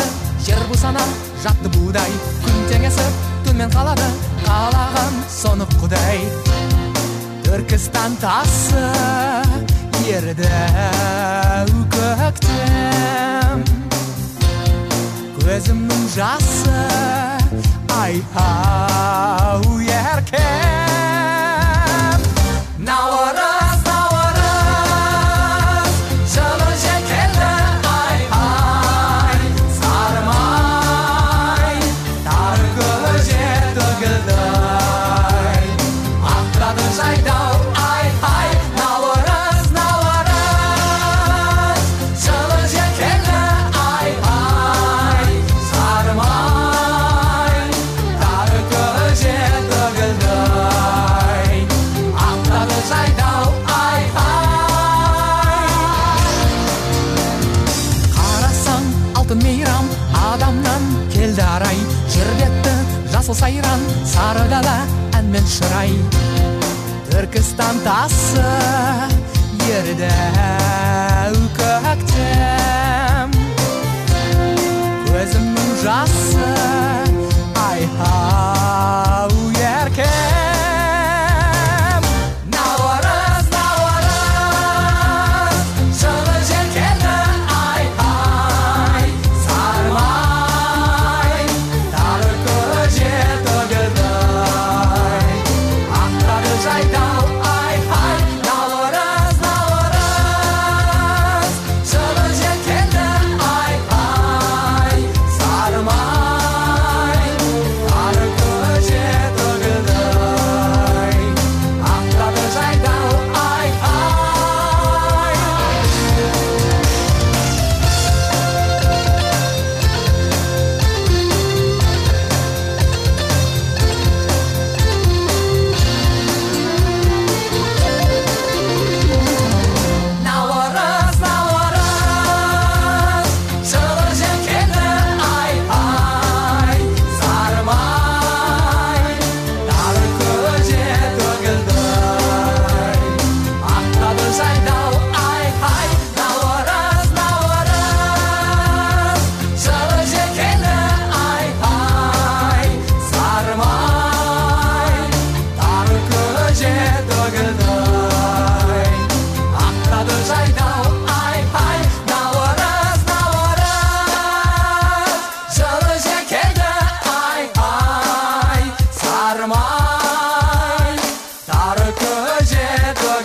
тарады жер бусана жатты будай. Күн теңесіп түнмен қалады. Қалаған соны құдай. Түркістан тасы ерді көктем көзімнің жасы ай ау еркем. Жасыл сайран сары дала әнмен шырай түркістан тасы ерді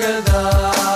agradar.